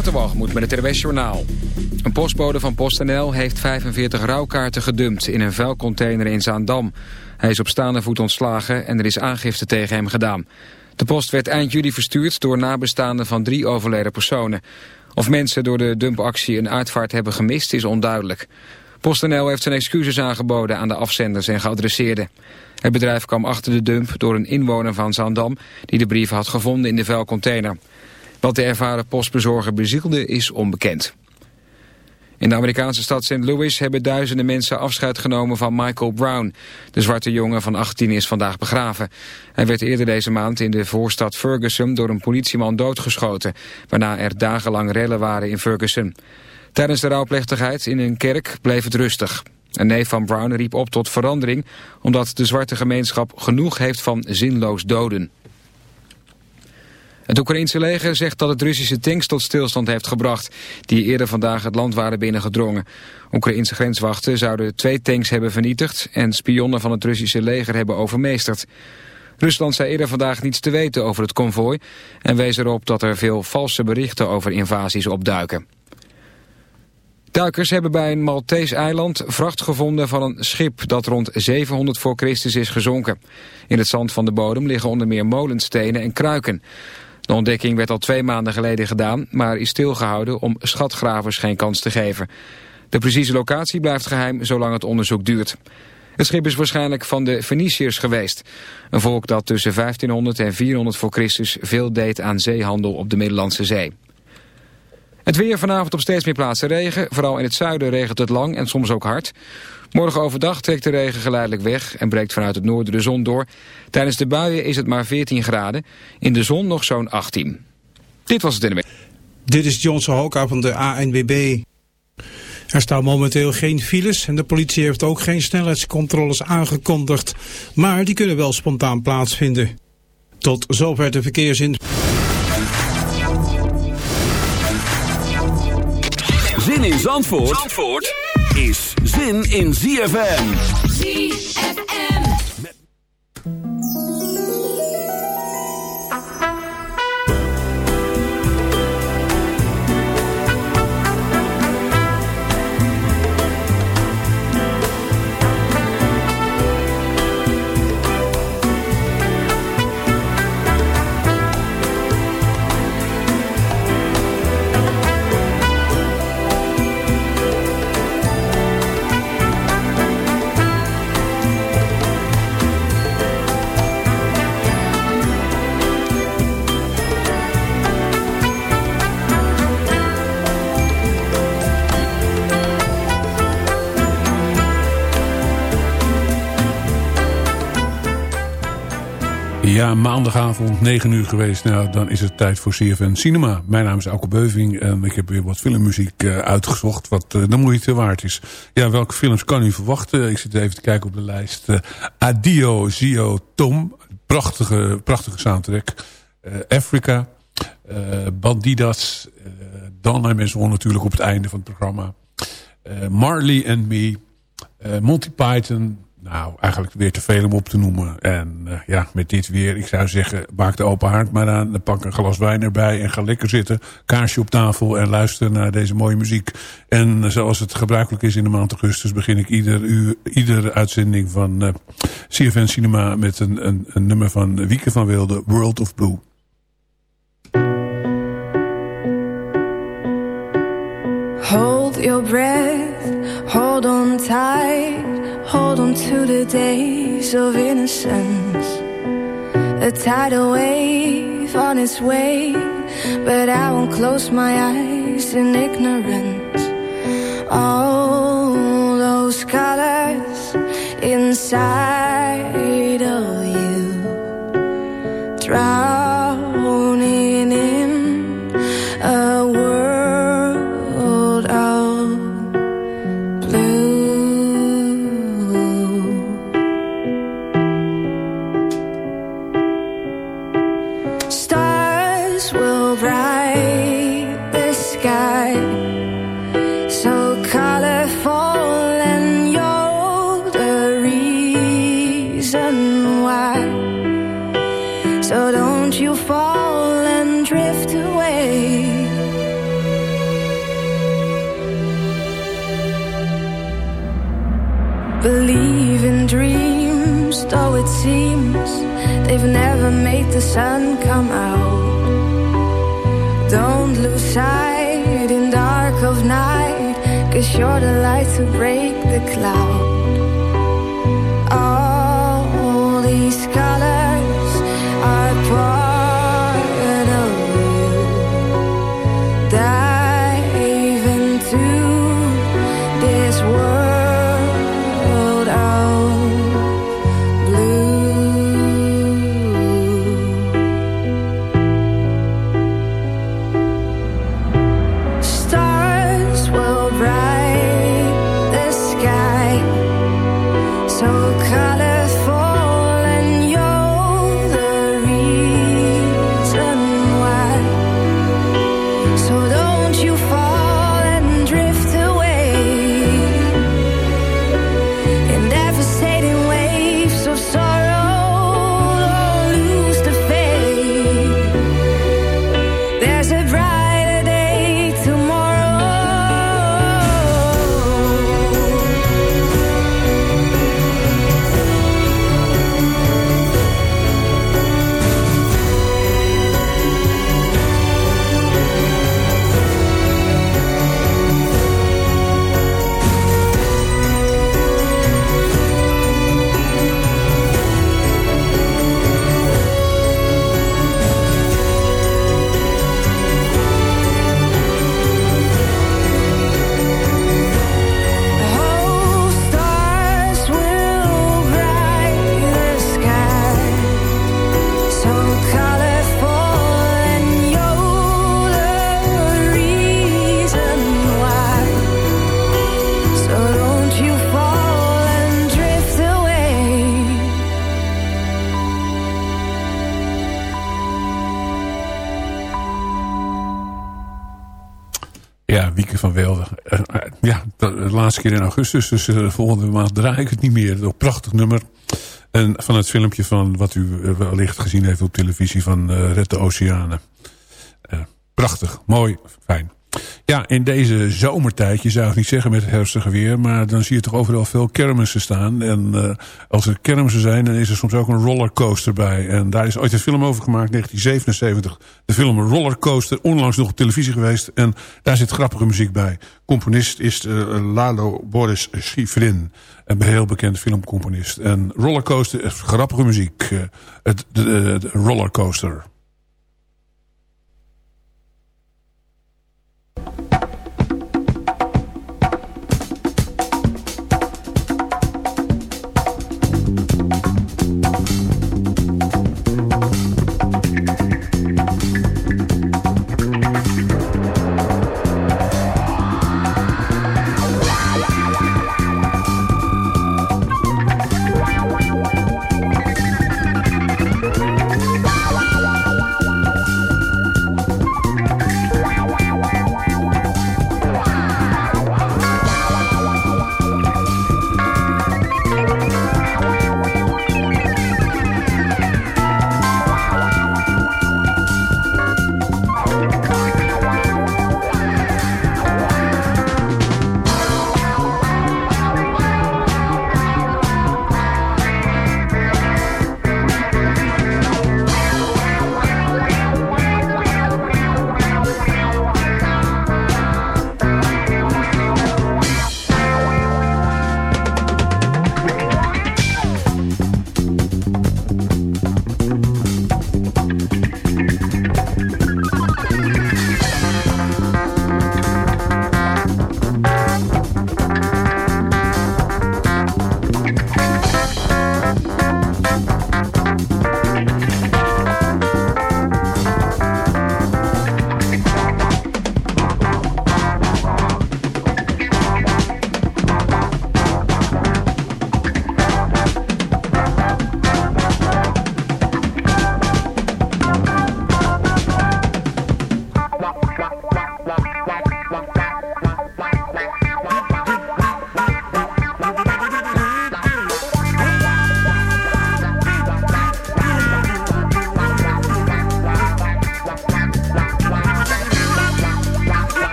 Waterwalgemoed met het RWS. Een postbode van PostNL heeft 45 rouwkaarten gedumpt in een vuilcontainer in Zaandam. Hij is op staande voet ontslagen en er is aangifte tegen hem gedaan. De post werd eind juli verstuurd door nabestaanden van drie overleden personen. Of mensen door de dumpactie een uitvaart hebben gemist is onduidelijk. PostNL heeft zijn excuses aangeboden aan de afzenders en geadresseerden. Het bedrijf kwam achter de dump door een inwoner van Zaandam... die de brief had gevonden in de vuilcontainer. Wat de ervaren postbezorger bezielde is onbekend. In de Amerikaanse stad St. Louis hebben duizenden mensen afscheid genomen van Michael Brown. De zwarte jongen van 18 is vandaag begraven. Hij werd eerder deze maand in de voorstad Ferguson door een politieman doodgeschoten, waarna er dagenlang rellen waren in Ferguson. Tijdens de rouwplechtigheid in een kerk bleef het rustig. Een neef van Brown riep op tot verandering omdat de zwarte gemeenschap genoeg heeft van zinloos doden. Het Oekraïense leger zegt dat het Russische tanks tot stilstand heeft gebracht... die eerder vandaag het land waren binnengedrongen. Oekraïense grenswachten zouden twee tanks hebben vernietigd... en spionnen van het Russische leger hebben overmeesterd. Rusland zei eerder vandaag niets te weten over het konvooi... en wees erop dat er veel valse berichten over invasies opduiken. Duikers hebben bij een Maltese eiland vracht gevonden van een schip dat rond 700 voor Christus is gezonken. In het zand van de bodem liggen onder meer molenstenen en kruiken. De ontdekking werd al twee maanden geleden gedaan, maar is stilgehouden om schatgravers geen kans te geven. De precieze locatie blijft geheim zolang het onderzoek duurt. Het schip is waarschijnlijk van de Feniciërs geweest. Een volk dat tussen 1500 en 400 voor Christus veel deed aan zeehandel op de Middellandse Zee. Het weer vanavond op steeds meer plaatsen regen. Vooral in het zuiden regent het lang en soms ook hard. Morgen overdag trekt de regen geleidelijk weg en breekt vanuit het noorden de zon door. Tijdens de buien is het maar 14 graden. In de zon nog zo'n 18. Dit was het in de Dit is Johnson Hoka van de ANWB. Er staan momenteel geen files en de politie heeft ook geen snelheidscontroles aangekondigd. Maar die kunnen wel spontaan plaatsvinden. Tot zover de verkeersin. Zin in Zandvoort? Zandvoort? Is zin in ZFM. ZFM. Ja, maandagavond, 9 uur geweest. Nou, dan is het tijd voor CFN Cinema. Mijn naam is Alke Beuving en ik heb weer wat filmmuziek uh, uitgezocht... wat uh, de moeite waard is. Ja, welke films kan u verwachten? Ik zit even te kijken op de lijst. Uh, Adio Zio Tom, prachtige, prachtige soundtrack. Africa, Bandidas, Dan en natuurlijk op het einde van het programma. Marley and Me, Monty Python... Nou, eigenlijk weer te veel om op te noemen. En uh, ja, met dit weer, ik zou zeggen, maak de open haard maar aan. Dan pak een glas wijn erbij en ga lekker zitten. Kaarsje op tafel en luister naar deze mooie muziek. En uh, zoals het gebruikelijk is in de maand augustus... begin ik ieder uur, iedere uitzending van uh, CFN Cinema... met een, een, een nummer van Wieke van Wilde, World of Blue. Hold your breath, hold on tight Hold on to the days of innocence. A tidal wave on its way, but I won't close my eyes in ignorance. All those colors inside of you. Drown the sun come out. Don't lose sight in dark of night, cause you're the light to break the cloud. Laatste keer in augustus. Dus eh, volgende maand draai ik het niet meer. Een prachtig nummer. En van het filmpje van wat u eh, wellicht gezien heeft op televisie van eh Red de Oceanen. Prachtig, mooi. Ja, in deze zomertijd, je zou ik niet zeggen met het herfstige weer... maar dan zie je toch overal veel kermissen staan. En eh, als er kermissen zijn, dan is er soms ook een rollercoaster bij. En daar is ooit een film over gemaakt, 1977. De film Rollercoaster, onlangs nog op televisie geweest. En daar zit grappige muziek bij. Componist is eh, Lalo Boris Schifrin. Een heel bekend filmcomponist. En Rollercoaster is grappige muziek. Eh, het, de Rollercoaster.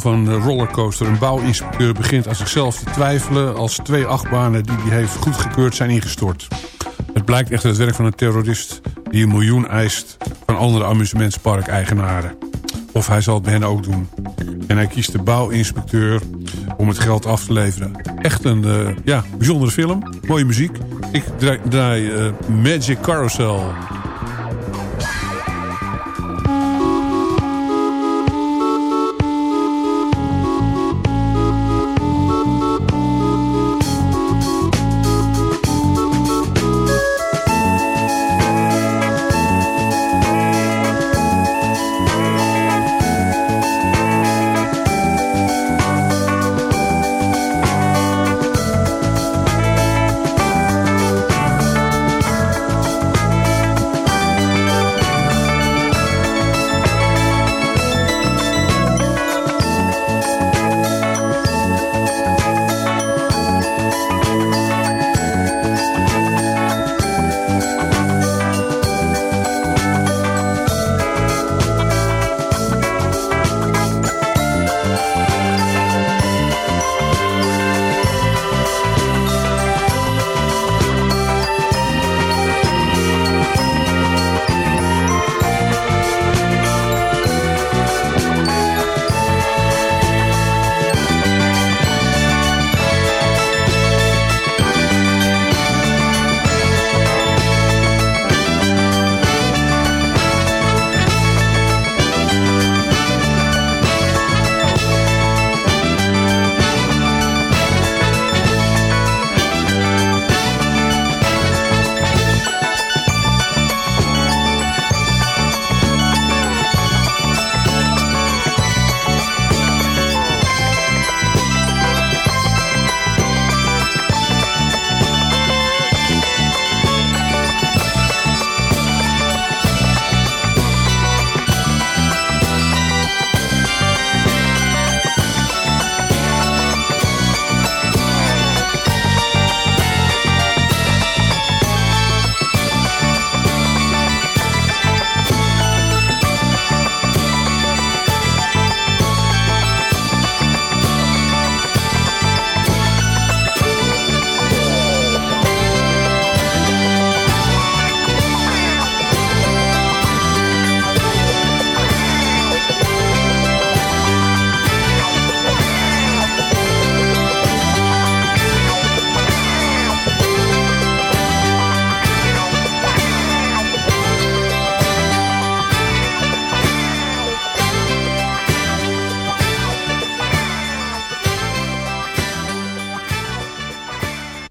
Van Rollercoaster. Een bouwinspecteur begint aan zichzelf te twijfelen... als twee achtbanen die hij heeft goedgekeurd zijn ingestort. Het blijkt echter het werk van een terrorist... die een miljoen eist van andere amusementspark-eigenaren. Of hij zal het bij hen ook doen. En hij kiest de bouwinspecteur om het geld af te leveren. Echt een uh, ja, bijzondere film. Mooie muziek. Ik draai, uh, Magic Carousel.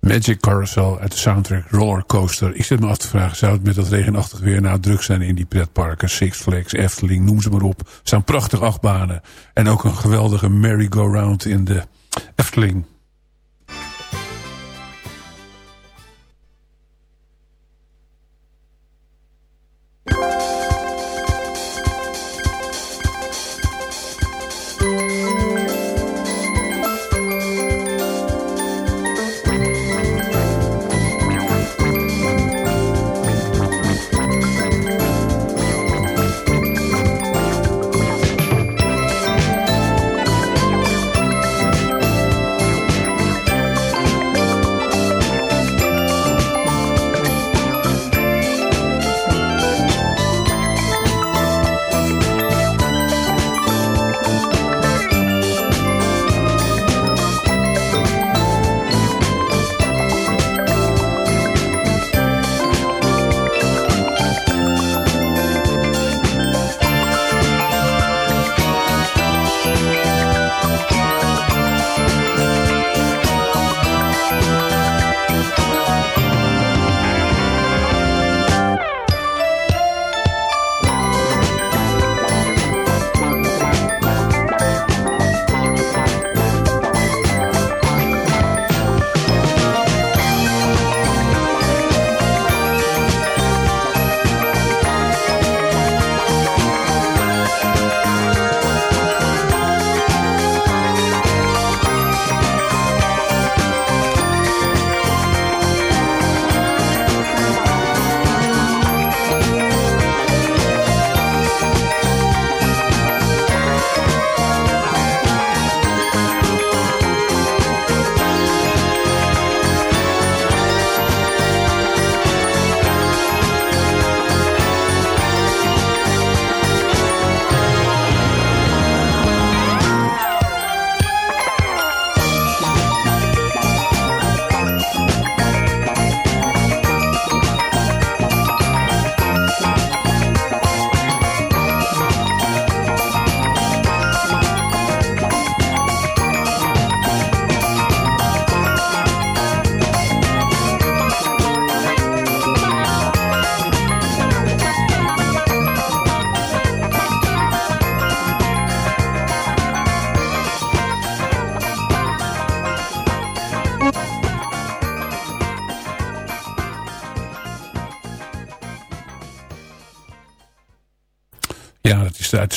Magic Carousel uit de soundtrack Rollercoaster. Ik zit me af te vragen, zou het met dat regenachtig weer nou druk zijn in die pretparken? Six Flags, Efteling, noem ze maar op. Er staan prachtig achtbanen. En ook een geweldige merry-go-round in de Efteling.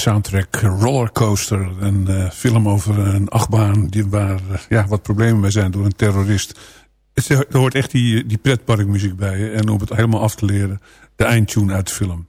Soundtrack Rollercoaster. Een uh, film over een achtbaan die, waar uh, ja, wat problemen mee zijn door een terrorist. Het, er hoort echt die, die pretparkmuziek bij. En om het helemaal af te leren, de eindtune uit de film.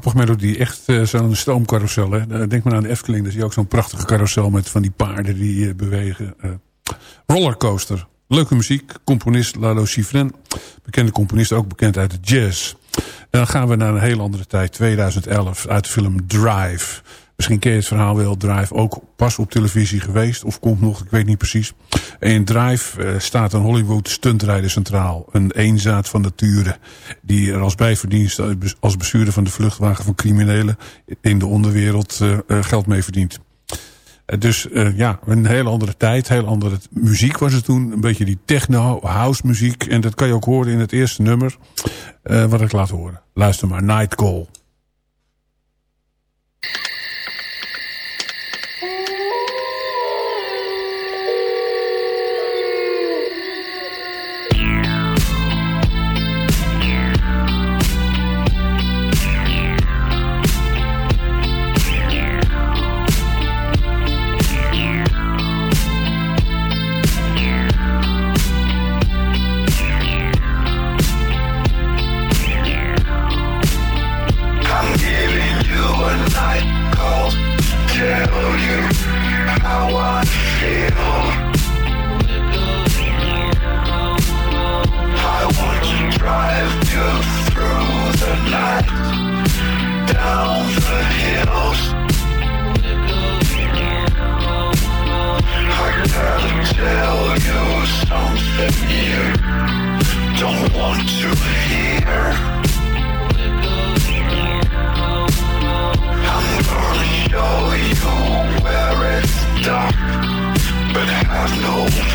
Grappig melodie. Echt uh, zo'n stoomcarousel. Hè? Denk maar aan de Efteling. Dat is ook zo'n prachtige carousel met van die paarden die uh, bewegen. Rollercoaster. Leuke muziek. Componist Lalo Schifrin. Bekende componist, ook bekend uit de jazz. Dan gaan we naar een heel andere tijd. 2011 uit de film Drive. Misschien ken je het verhaal wel. Drive ook pas op televisie geweest. Of komt nog, ik weet niet precies. in Drive uh, staat een Hollywood stuntrijder centraal. Een eenzaad van nature. Die er als bijverdienst eh, als bestuurder van de vluchtwagen van criminelen in de onderwereld uh, geld mee verdient. Dus ja, een hele andere tijd, heel andere muziek was het toen. Een beetje die techno, house muziek. En dat kan je ook horen in het eerste nummer. Wat ik laat horen. Luister maar, Night Call. Dark, but have no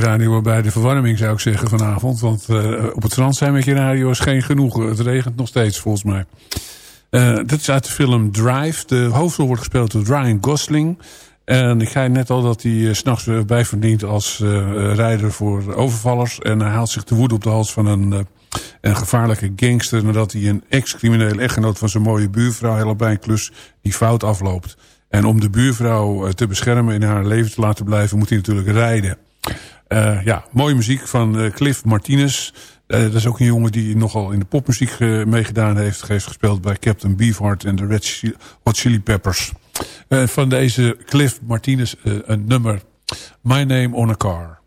radio bij de verwarming zou ik zeggen vanavond. Want uh, op het strand zijn met je radio is geen genoeg. Het regent nog steeds volgens mij. Uh, dit is uit de film Drive. De hoofdrol wordt gespeeld door Ryan Gosling. En ik zei net al dat hij uh, s'nachts bijverdient als rijder voor overvallers. En hij haalt zich de woede op de hals van een een gevaarlijke gangster... nadat hij een ex-criminele echtgenoot van zijn mooie buurvrouw helpt bij een klus die fout afloopt. En om de buurvrouw eh, te beschermen in haar leven te laten blijven... moet hij natuurlijk rijden. Uh, ja, mooie muziek van uh, Cliff Martinez. Uh, dat is ook een jongen die nogal in de popmuziek meegedaan heeft. Heeft gespeeld bij Captain Beefheart en de Red Hot Chili Peppers. van deze Cliff Martinez een nummer. My Name on a Car.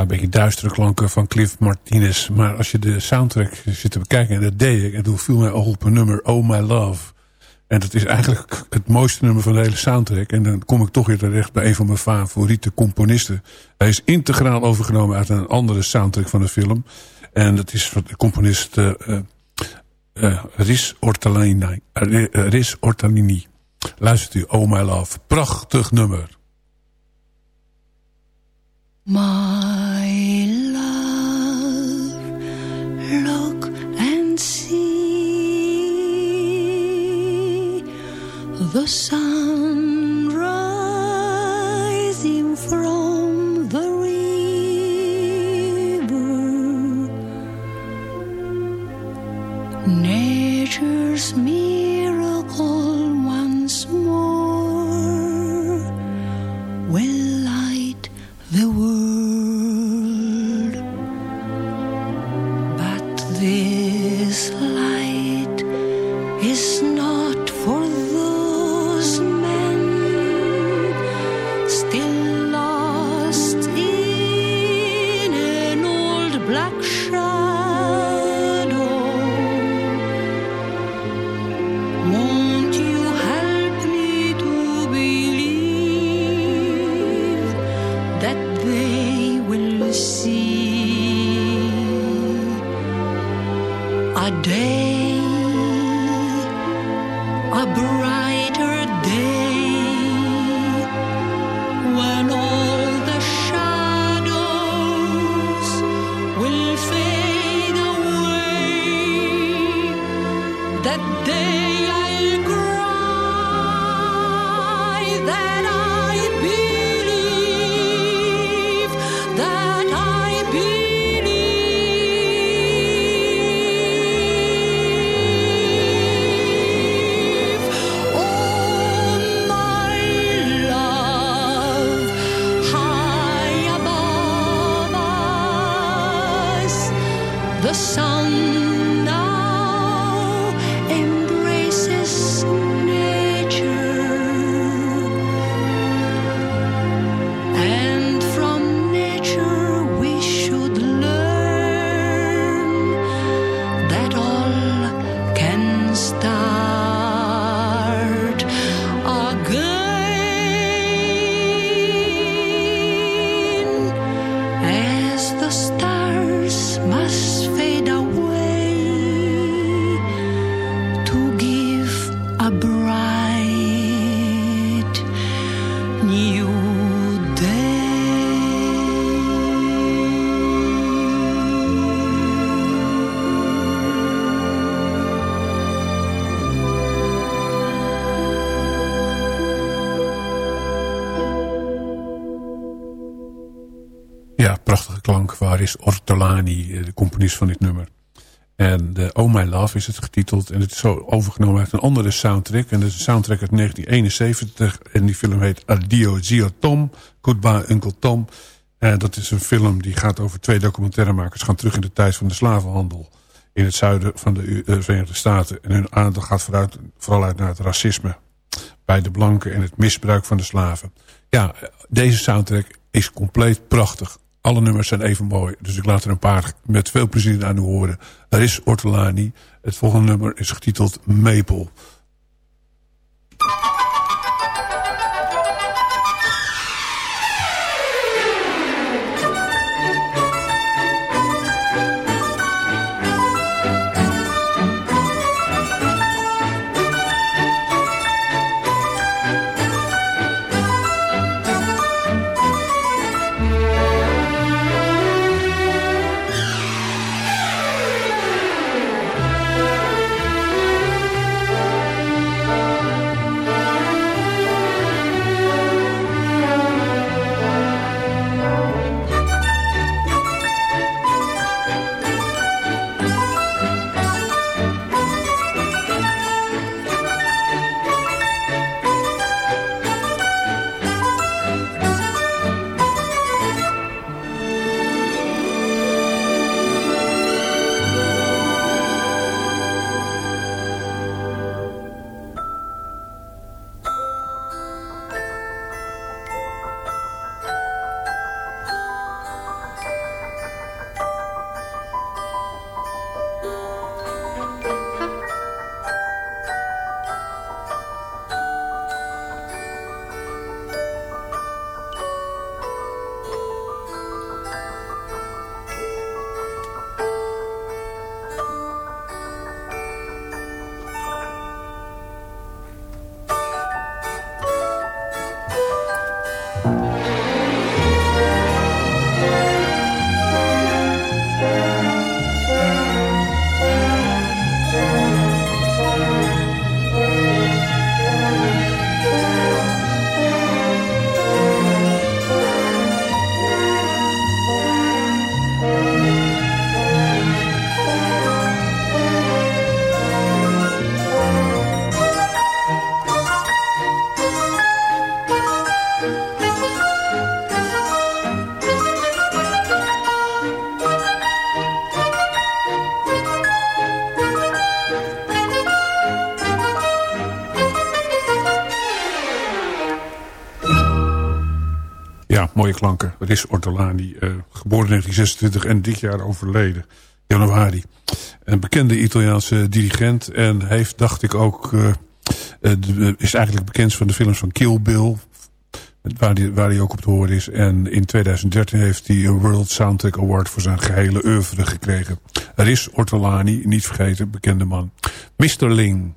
Een beetje duistere klanken van Cliff Martinez. Maar als je de soundtrack zit te bekijken, en dat deed ik... en toen viel mij op een nummer, Oh My Love. En dat is eigenlijk het mooiste nummer van de hele soundtrack. En dan kom ik toch weer terecht bij een van mijn favoriete componisten. Hij is integraal overgenomen uit een andere soundtrack van de film. En dat is van de componist uh, Riz, Ortalini, uh, Riz Ortalini. Luistert u, Oh My Love. Prachtig nummer. My love, look and see the sun rising from the river. Nature's miracle is Ortolani, eh, de componist van dit nummer? En de Oh My Love is het getiteld. En het is zo overgenomen uit een andere soundtrack. En dat is een soundtrack uit 1971. En die film heet Addio Zio Tom. Goodbye Uncle Tom. Dat is een film die gaat over twee documentairemakers. Gaan terug in de tijd van de slavenhandel. In het zuiden van de eh, Verenigde Staten. En hun aandacht gaat vooruit, vooral uit naar het racisme. Bij de blanken en het misbruik van de slaven. Ja, deze soundtrack is compleet prachtig. Alle nummers zijn even mooi. Dus ik laat er een paar met veel plezier aan u horen. Er is Ortolani. Het volgende nummer is getiteld Maple. Is Ortolani, eh, geboren in 1926 en dit jaar overleden. Januari. Een bekende Italiaanse dirigent. En heeft, dacht ik ook... eh, eh, is eigenlijk bekend van de films van Kill Bill. Waar hij, waar hij ook op te horen is. En in 2013 heeft hij een World Soundtrack Award voor zijn gehele oeuvre gekregen. Er is Ortolani, niet vergeten, bekende man. Mr. Ling.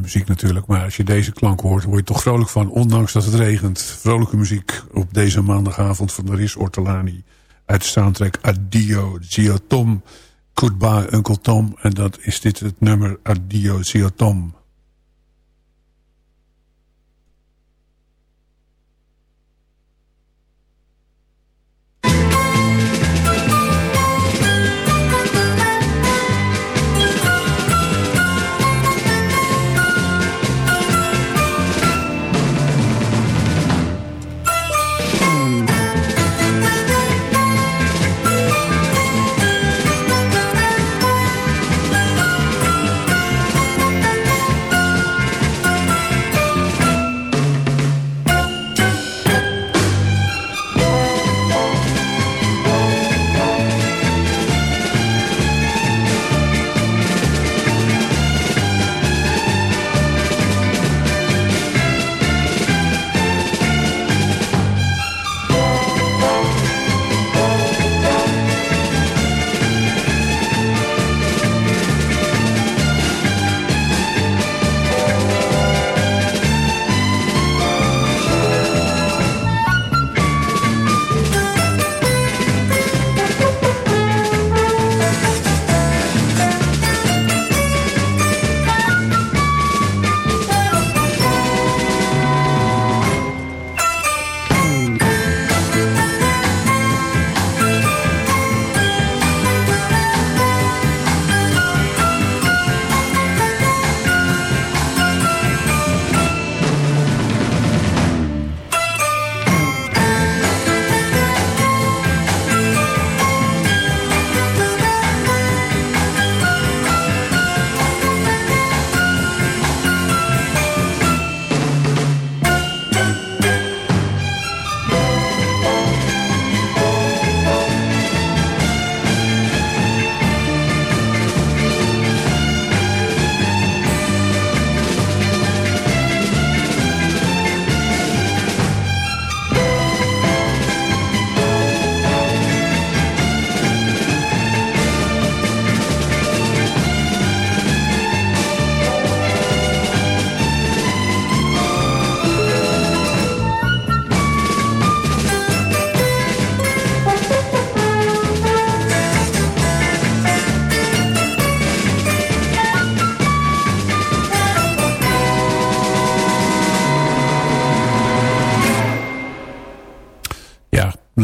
Muziek natuurlijk. Maar als je deze klank hoort, word je toch vrolijk van. Ondanks dat het regent. Vrolijke muziek op deze maandagavond van Riz Ortolani. Uit de soundtrack Addio Zio Tom. Goodbye Uncle Tom. En dat is dit het nummer Addio Zio Tom.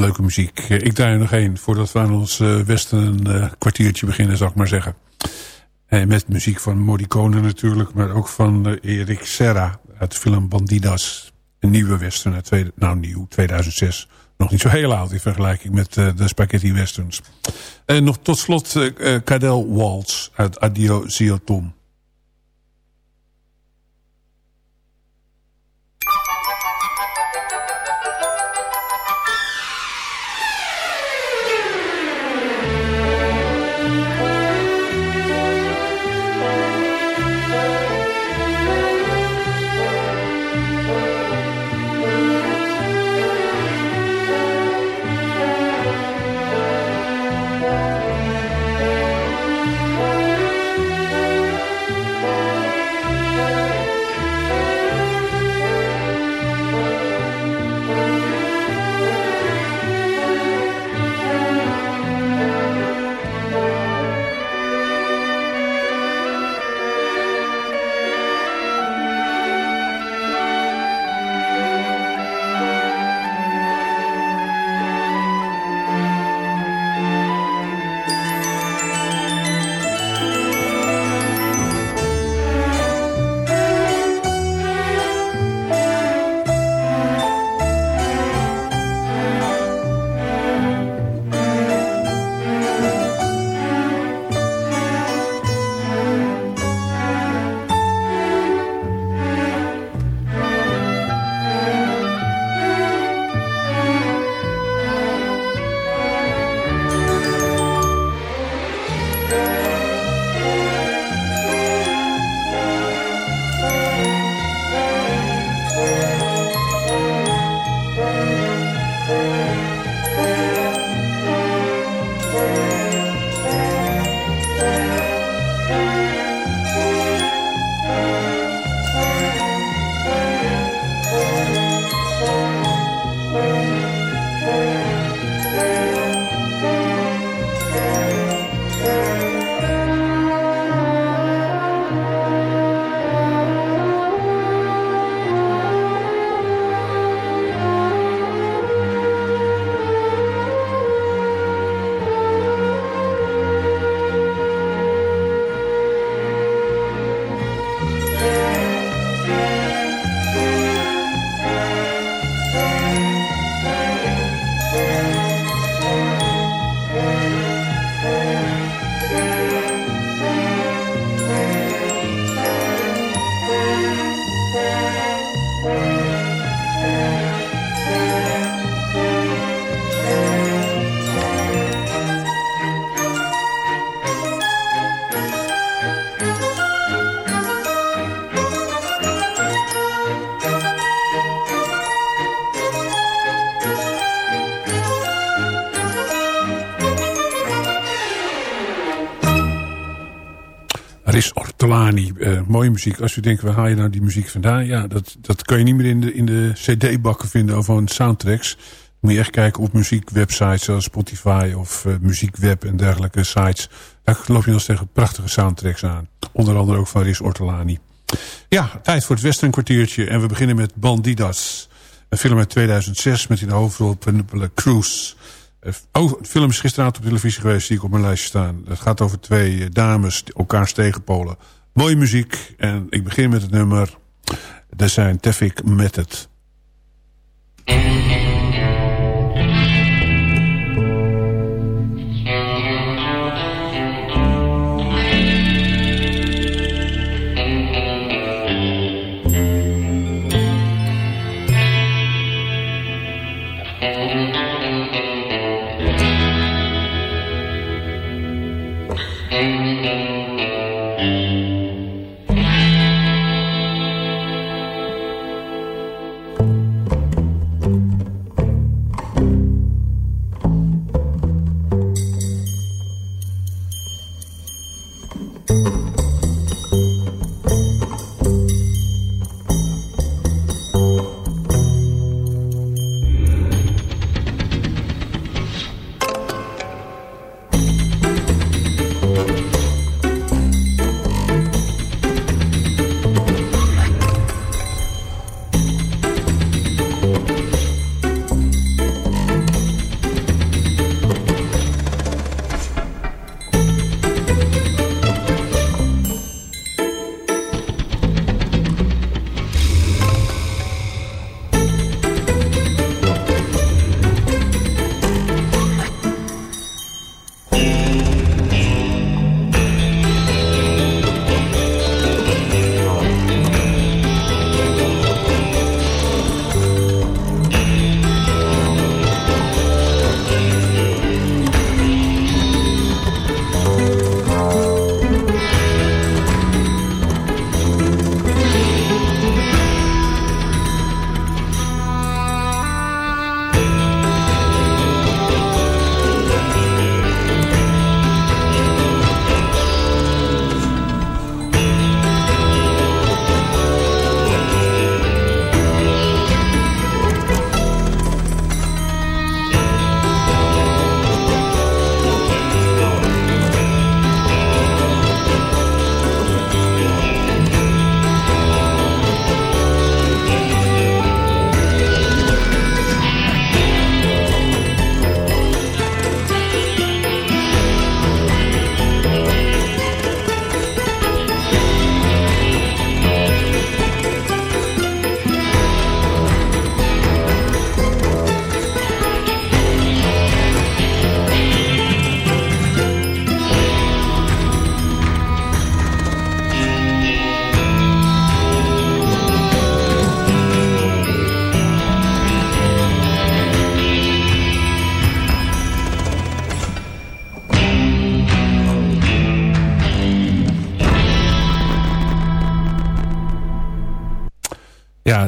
Leuke muziek. Ik draai er nog één voordat we aan ons uh, westen uh, kwartiertje beginnen, zal ik maar zeggen. En met muziek van Morricone natuurlijk, maar ook van Erik Serra uit de film Bandidas. Een nieuwe western uit tweede, nou nieuw, 2006. Nog niet zo heel oud in vergelijking met de spaghetti westerns. En nog tot slot Cadel Waltz uit Adio Zio Tom. Mooie muziek. Als u denkt, waar haal je nou die muziek vandaan? Ja, dat, dat kan je niet meer in de, in de cd-bakken vinden of van soundtracks. Moet je echt kijken op muziekwebsites zoals Spotify of uh, muziekweb en dergelijke sites. Daar loop je nog tegen prachtige soundtracks aan. Onder andere ook van Maris Ortolani. Ja, tijd voor het Western kwartiertje. En we beginnen met Bandidas. Een film uit 2006 met in de hoofdrol Penelope Cruz. Oh, de film is gisteravond op televisie geweest, zie ik op mijn lijstje staan. Het gaat over twee dames, elkaars tegenpolen. Mooie muziek en ik begin met het nummer The Scientific Method. het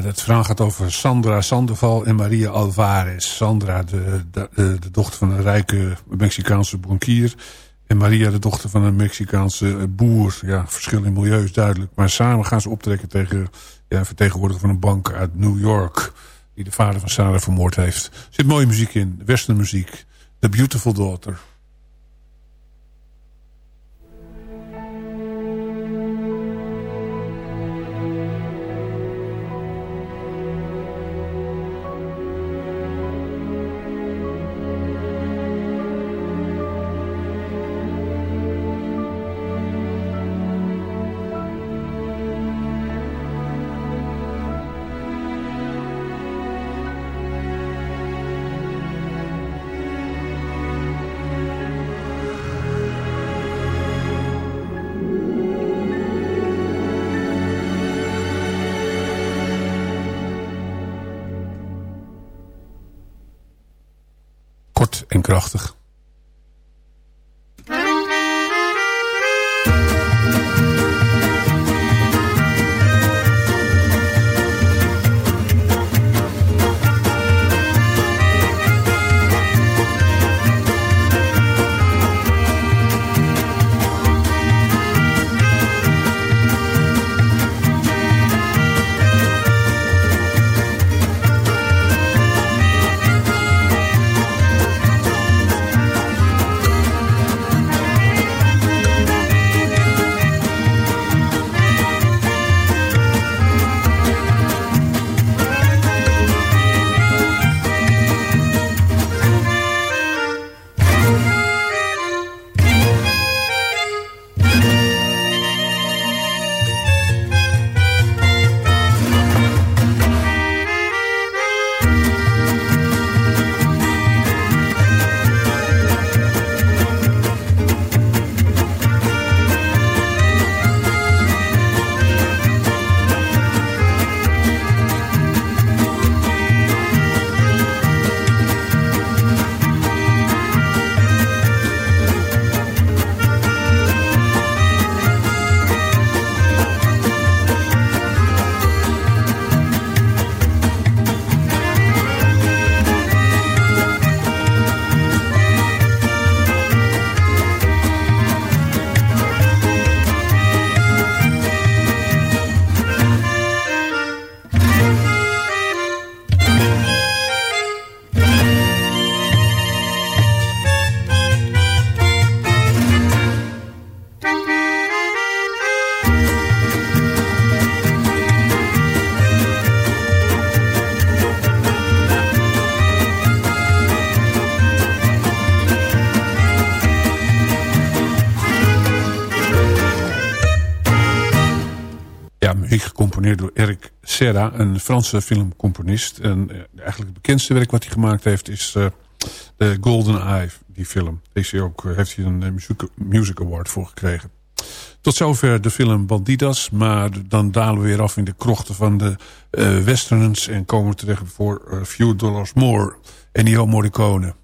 verhaal gaat over Sandra Sandoval en Maria Alvarez. Sandra, de, dochter van een rijke Mexicaanse bankier. En Maria, de dochter van een Mexicaanse boer. Ja, verschil in milieu is duidelijk. Maar samen gaan ze optrekken tegen ja, vertegenwoordiger van een bank uit New York. Die de vader van Sarah vermoord heeft. Er zit mooie muziek in, western muziek. The Beautiful Daughter. Krachtig. Serra, een Franse filmcomponist. En eh, eigenlijk het bekendste werk wat hij gemaakt heeft is uh, de Golden Eye, die film. Deze ook, uh, heeft hij een music, Award voor gekregen. Tot zover de film Bandidas, maar dan dalen we weer af in de krochten van de westerns... en komen we terecht voor Few Dollars More, Ennio Morricone.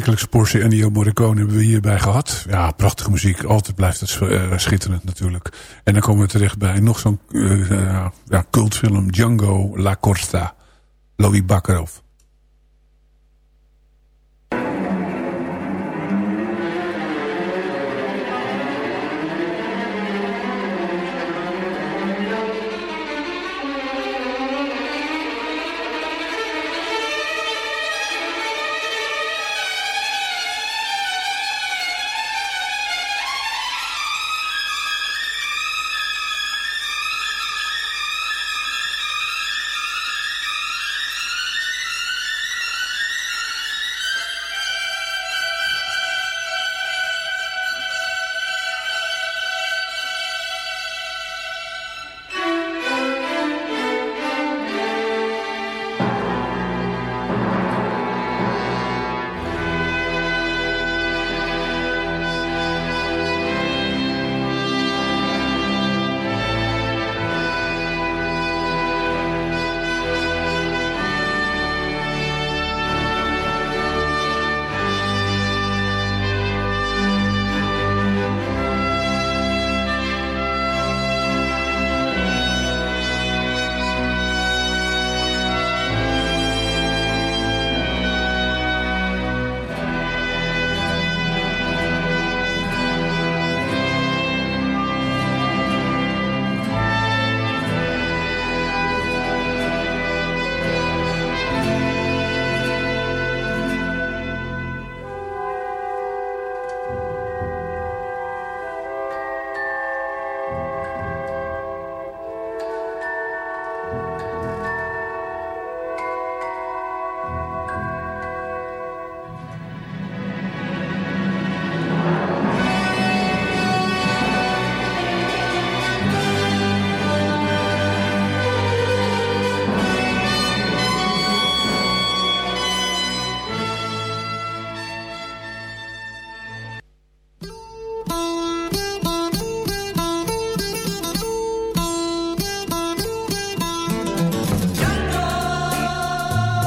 Wekelijkse portie Ennio Morricone hebben we hierbij gehad. Ja, prachtige muziek. Altijd blijft het uh, schitterend natuurlijk. En dan komen we terecht bij nog zo'n uh, ja, cultfilm Django La Corta. Louis Bakkerov.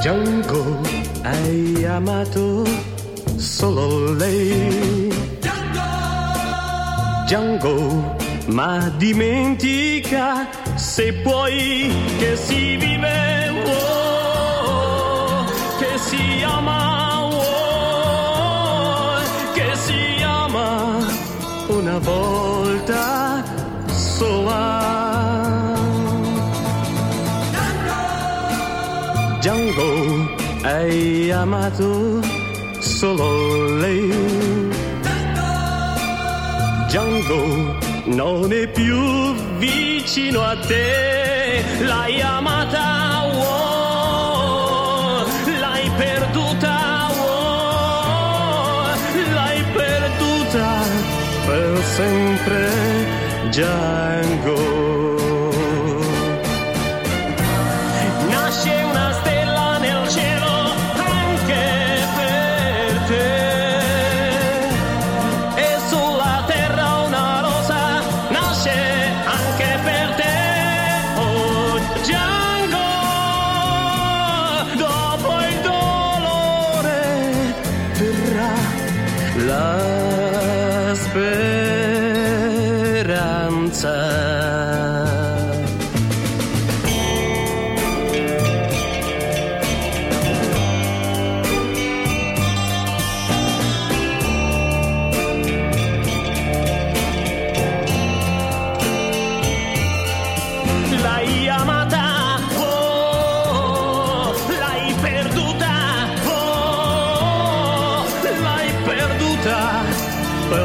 Django, hai amato solo lei. Django, ma dimentica se puoi che si vive, oh, che si ama, oh, che si ama una volta hai amato solo lei. Django non è più vicino a te, l'hai amata, oh, l'hai perduta, oh, l'hai perduta per sempre, Django.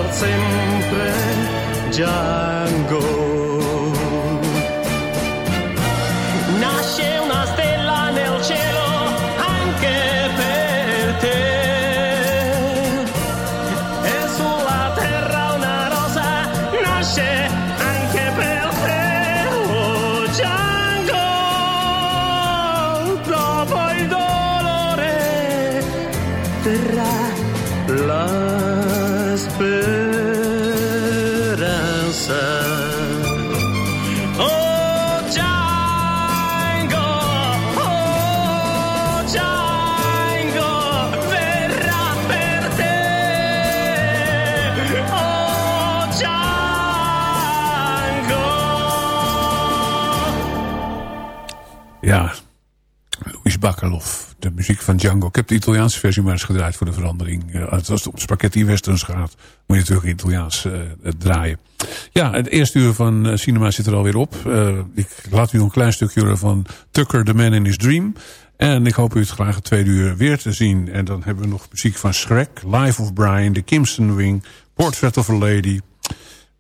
Per sempre, Django. De muziek van Django. Ik heb de Italiaanse versie maar eens gedraaid voor de verandering. Als het om spaghetti westerns gaat, moet je natuurlijk Italiaans uh, draaien. Ja, het eerste uur van cinema zit er alweer op. ik laat u een klein stukje horen van Tucker, The Man in His Dream. En ik hoop u het graag het tweede uur weer te zien. En dan hebben we nog muziek van Shrek, Life of Brian, The Kimson Wing, Portrait of a Lady,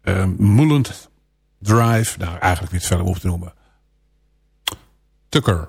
uh, Drive. Nou, eigenlijk het verder op te noemen. Tucker.